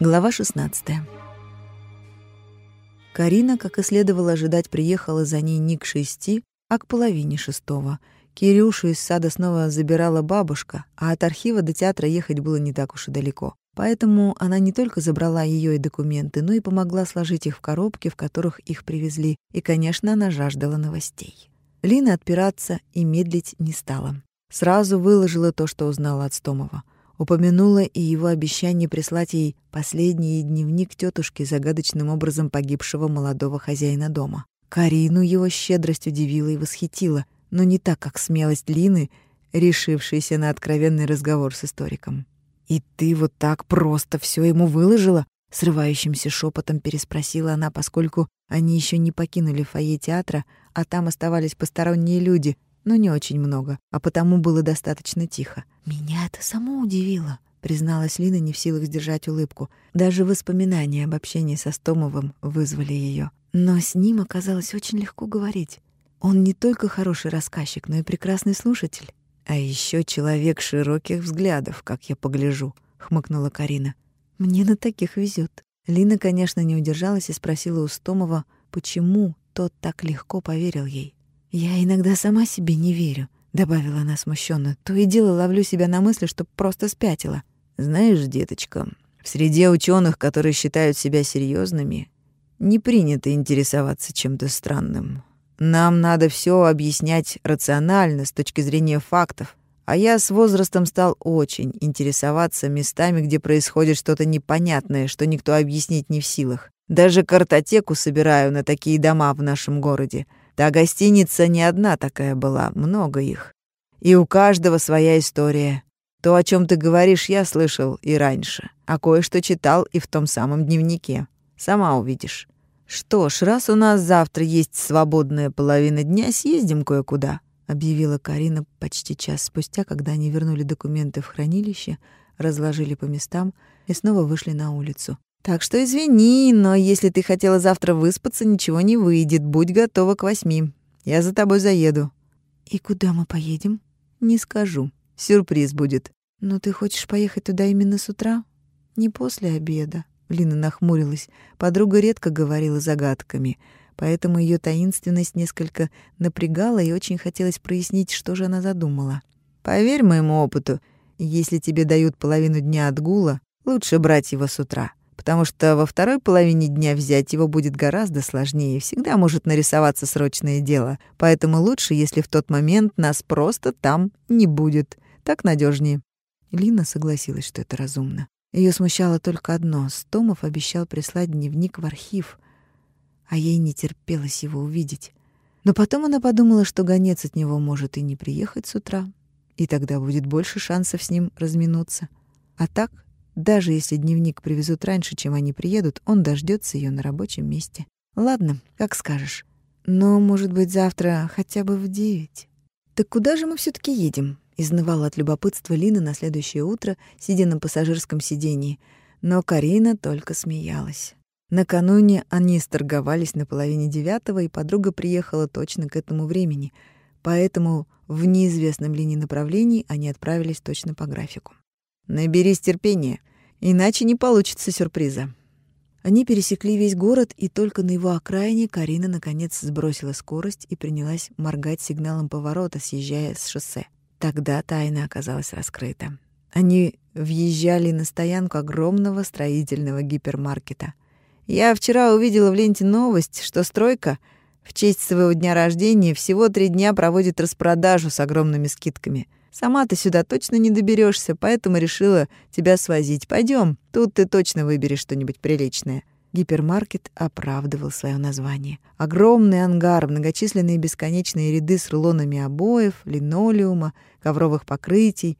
Глава 16. Карина, как и следовало ожидать, приехала за ней не к шести, а к половине шестого. Кирюшу из сада снова забирала бабушка, а от архива до театра ехать было не так уж и далеко. Поэтому она не только забрала ее и документы, но и помогла сложить их в коробки, в которых их привезли. И, конечно, она жаждала новостей. Лина отпираться и медлить не стала. Сразу выложила то, что узнала от Стомова — Упомянула и его обещание прислать ей последний дневник тетушки, загадочным образом погибшего молодого хозяина дома. Карину его щедрость удивила и восхитила, но не так, как смелость Лины, решившейся на откровенный разговор с историком. «И ты вот так просто все ему выложила?» Срывающимся шепотом переспросила она, поскольку они еще не покинули фойе театра, а там оставались посторонние люди, но не очень много, а потому было достаточно тихо. «Меня это само удивило», — призналась Лина, не в силах сдержать улыбку. Даже воспоминания об общении со Стомовым вызвали ее. Но с ним оказалось очень легко говорить. Он не только хороший рассказчик, но и прекрасный слушатель. А еще человек широких взглядов, как я погляжу, хмыкнула Карина. Мне на таких везет. Лина, конечно, не удержалась и спросила у Стомова, почему тот так легко поверил ей. «Я иногда сама себе не верю», — добавила она смущенно. «То и дело ловлю себя на мысли, что просто спятила». «Знаешь, деточка, в среде ученых, которые считают себя серьезными, не принято интересоваться чем-то странным. Нам надо все объяснять рационально, с точки зрения фактов. А я с возрастом стал очень интересоваться местами, где происходит что-то непонятное, что никто объяснить не в силах. Даже картотеку собираю на такие дома в нашем городе. Та гостиница не одна такая была, много их. И у каждого своя история. То, о чем ты говоришь, я слышал и раньше, а кое-что читал и в том самом дневнике. Сама увидишь. Что ж, раз у нас завтра есть свободная половина дня, съездим кое-куда, объявила Карина почти час спустя, когда они вернули документы в хранилище, разложили по местам и снова вышли на улицу. Так что извини, но если ты хотела завтра выспаться, ничего не выйдет. Будь готова к восьми. Я за тобой заеду. И куда мы поедем? Не скажу. Сюрприз будет. Но ты хочешь поехать туда именно с утра? Не после обеда. Лина нахмурилась. Подруга редко говорила загадками, поэтому ее таинственность несколько напрягала и очень хотелось прояснить, что же она задумала. Поверь моему опыту, если тебе дают половину дня отгула, лучше брать его с утра потому что во второй половине дня взять его будет гораздо сложнее, всегда может нарисоваться срочное дело, поэтому лучше, если в тот момент нас просто там не будет. Так надежнее. Лина согласилась, что это разумно. Ее смущало только одно — Стомов обещал прислать дневник в архив, а ей не терпелось его увидеть. Но потом она подумала, что гонец от него может и не приехать с утра, и тогда будет больше шансов с ним разминуться. А так даже если дневник привезут раньше, чем они приедут, он дождется ее на рабочем месте. Ладно, как скажешь. Но, может быть, завтра хотя бы в девять. Так куда же мы все таки едем? Изнывала от любопытства Лина на следующее утро, сидя на пассажирском сидении. Но Карина только смеялась. Накануне они сторговались на половине девятого, и подруга приехала точно к этому времени. Поэтому в неизвестном Лине направлении они отправились точно по графику. «Наберись терпения», Иначе не получится сюрприза. Они пересекли весь город, и только на его окраине Карина наконец сбросила скорость и принялась моргать сигналом поворота, съезжая с шоссе. Тогда тайна оказалась раскрыта. Они въезжали на стоянку огромного строительного гипермаркета. Я вчера увидела в ленте новость, что стройка в честь своего дня рождения всего три дня проводит распродажу с огромными скидками — Сама ты сюда точно не доберешься, поэтому решила тебя свозить. Пойдем, тут ты точно выберешь что-нибудь приличное». Гипермаркет оправдывал свое название. Огромный ангар, многочисленные бесконечные ряды с рулонами обоев, линолеума, ковровых покрытий,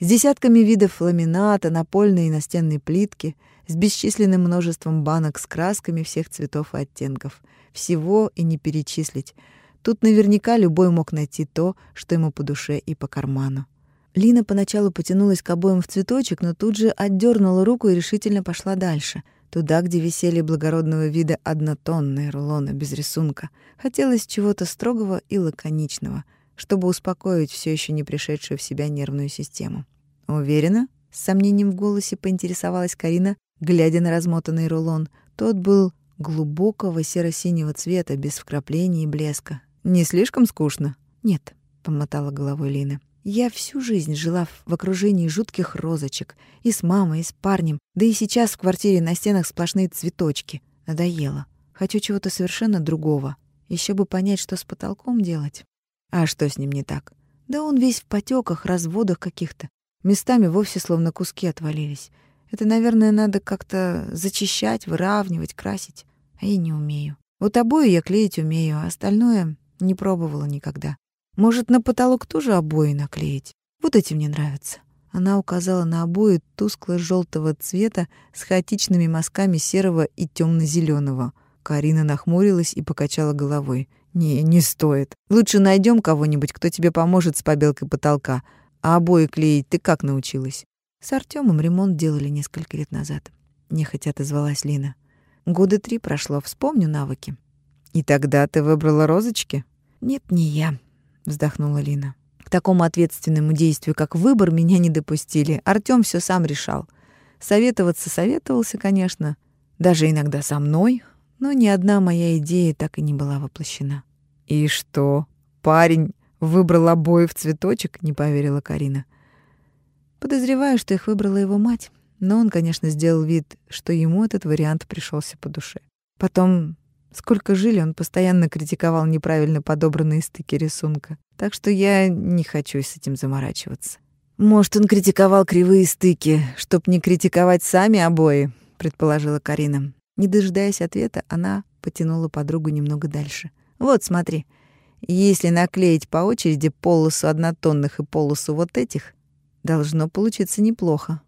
с десятками видов ламината, напольной и настенной плитки, с бесчисленным множеством банок с красками всех цветов и оттенков. Всего и не перечислить — Тут наверняка любой мог найти то, что ему по душе и по карману. Лина поначалу потянулась к обоим в цветочек, но тут же отдернула руку и решительно пошла дальше, туда, где висели благородного вида однотонные рулоны без рисунка. Хотелось чего-то строгого и лаконичного, чтобы успокоить все еще не пришедшую в себя нервную систему. «Уверена?» С сомнением в голосе поинтересовалась Карина, глядя на размотанный рулон. Тот был глубокого серо-синего цвета, без вкраплений и блеска. «Не слишком скучно?» «Нет», — помотала головой Лина. «Я всю жизнь жила в окружении жутких розочек. И с мамой, и с парнем. Да и сейчас в квартире на стенах сплошные цветочки. Надоело. Хочу чего-то совершенно другого. Еще бы понять, что с потолком делать. А что с ним не так? Да он весь в потеках, разводах каких-то. Местами вовсе словно куски отвалились. Это, наверное, надо как-то зачищать, выравнивать, красить. А я не умею. Вот обои я клеить умею, а остальное не пробовала никогда. Может, на потолок тоже обои наклеить? Вот эти мне нравятся. Она указала на обои тускло желтого цвета с хаотичными мазками серого и темно зеленого Карина нахмурилась и покачала головой. «Не, не стоит. Лучше найдем кого-нибудь, кто тебе поможет с побелкой потолка. А обои клеить ты как научилась?» С Артемом ремонт делали несколько лет назад. Нехотя отозвалась Лина. Года три прошло, вспомню навыки. «И тогда ты выбрала розочки?» «Нет, не я», — вздохнула Лина. «К такому ответственному действию, как выбор, меня не допустили. Артём все сам решал. Советоваться советовался, конечно. Даже иногда со мной, но ни одна моя идея так и не была воплощена. «И что, парень выбрал обои в цветочек?» — не поверила Карина. Подозреваю, что их выбрала его мать, но он, конечно, сделал вид, что ему этот вариант пришелся по душе. Потом, сколько жили, он постоянно критиковал неправильно подобранные стыки рисунка, так что я не хочу с этим заморачиваться. «Может, он критиковал кривые стыки, чтоб не критиковать сами обои», — предположила Карина. Не дожидаясь ответа, она потянула подругу немного дальше. «Вот, смотри. Если наклеить по очереди полосу однотонных и полосу вот этих, должно получиться неплохо.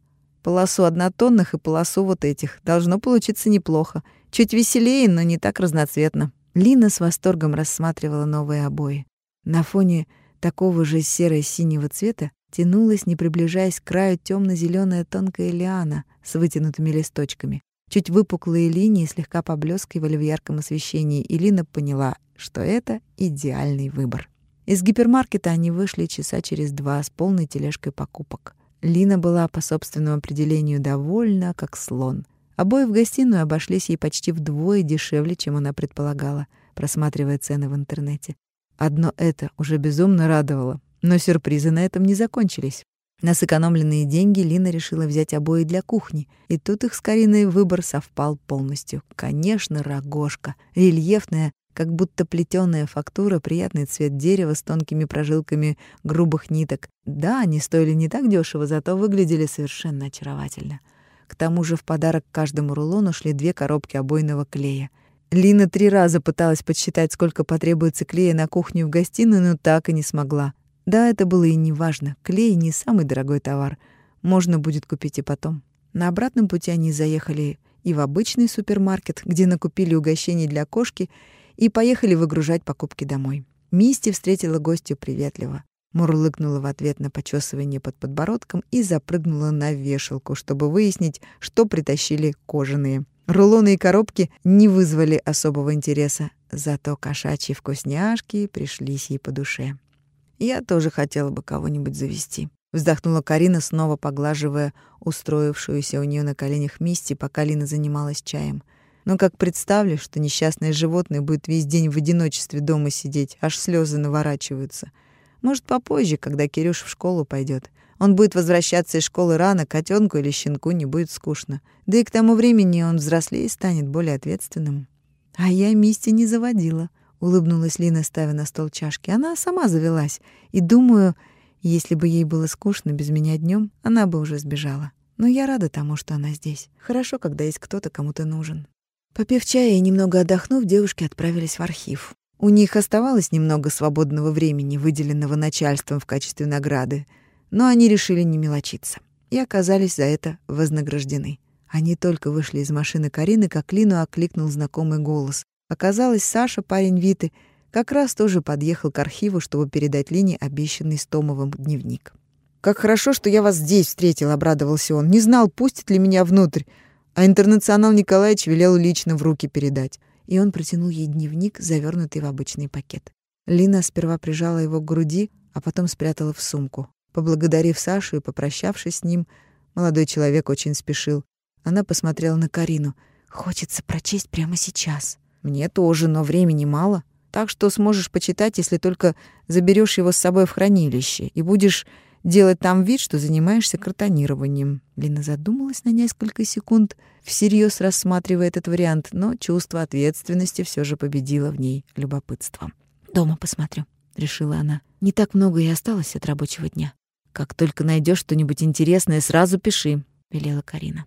Полосу однотонных и полосу вот этих. Должно получиться неплохо. Чуть веселее, но не так разноцветно». Лина с восторгом рассматривала новые обои. На фоне такого же серо-синего цвета тянулась, не приближаясь к краю, темно зеленая тонкая лиана с вытянутыми листочками. Чуть выпуклые линии слегка поблескивали в ярком освещении, и Лина поняла, что это идеальный выбор. Из гипермаркета они вышли часа через два с полной тележкой покупок. Лина была по собственному определению довольна, как слон. Обои в гостиную обошлись ей почти вдвое дешевле, чем она предполагала, просматривая цены в интернете. Одно это уже безумно радовало, но сюрпризы на этом не закончились. На сэкономленные деньги Лина решила взять обои для кухни, и тут их с Кариной выбор совпал полностью. Конечно, рогожка, рельефная, как будто плетёная фактура, приятный цвет дерева с тонкими прожилками грубых ниток. Да, они стоили не так дешево, зато выглядели совершенно очаровательно. К тому же в подарок каждому рулону шли две коробки обойного клея. Лина три раза пыталась подсчитать, сколько потребуется клея на кухню и в гостиную, но так и не смогла. Да, это было и не важно. Клей не самый дорогой товар. Можно будет купить и потом. На обратном пути они заехали и в обычный супермаркет, где накупили угощений для кошки, и поехали выгружать покупки домой. Мисти встретила гостью приветливо. Мурлыкнула в ответ на почесывание под подбородком и запрыгнула на вешалку, чтобы выяснить, что притащили кожаные. Рулоны и коробки не вызвали особого интереса, зато кошачьи вкусняшки пришлись ей по душе. Я тоже хотела бы кого-нибудь завести. Вздохнула Карина, снова поглаживая устроившуюся у нее на коленях Мисти, пока Лина занималась чаем. Но как представлю, что несчастное животное будет весь день в одиночестве дома сидеть, аж слезы наворачиваются. Может, попозже, когда Кирюш в школу пойдет. Он будет возвращаться из школы рано, котенку или щенку не будет скучно. Да и к тому времени он взрослее станет более ответственным. А я Мисти не заводила улыбнулась Лина, ставя на стол чашки. Она сама завелась, и думаю, если бы ей было скучно без меня днем, она бы уже сбежала. Но я рада тому, что она здесь. Хорошо, когда есть кто-то, кому ты нужен. Попив чая и немного отдохнув, девушки отправились в архив. У них оставалось немного свободного времени, выделенного начальством в качестве награды, но они решили не мелочиться и оказались за это вознаграждены. Они только вышли из машины Карины, как Лину окликнул знакомый голос. Оказалось, Саша, парень Виты, как раз тоже подъехал к архиву, чтобы передать Лине обещанный с Томовым дневник. «Как хорошо, что я вас здесь встретил», — обрадовался он. «Не знал, пустит ли меня внутрь, а интернационал Николаевич велел лично в руки передать». И он протянул ей дневник, завернутый в обычный пакет. Лина сперва прижала его к груди, а потом спрятала в сумку. Поблагодарив Сашу и попрощавшись с ним, Молодой человек очень спешил. Она посмотрела на Карину. «Хочется прочесть прямо сейчас». «Мне тоже, но времени мало. Так что сможешь почитать, если только заберешь его с собой в хранилище и будешь делать там вид, что занимаешься картонированием». Лина задумалась на несколько секунд, всерьез рассматривая этот вариант, но чувство ответственности все же победило в ней любопытством. «Дома посмотрю», — решила она. «Не так много и осталось от рабочего дня». «Как только найдешь что-нибудь интересное, сразу пиши», — велела Карина.